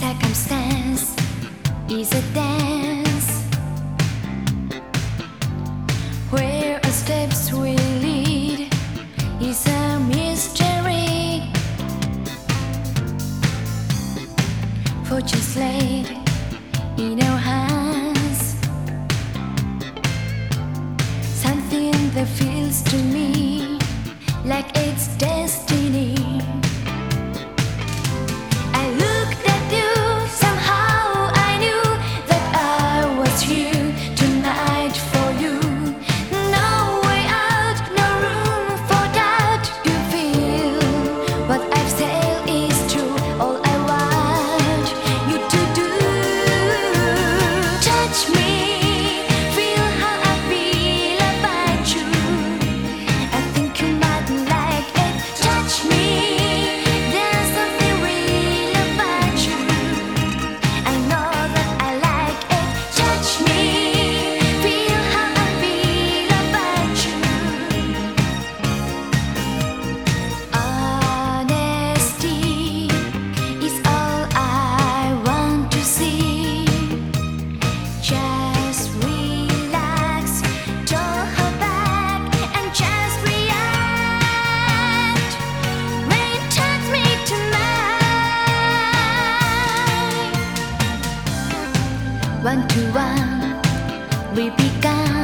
circumstance is a dance where our steps will lead is a mystery. Fortune's laid in our hands, something that feels to me like a we begin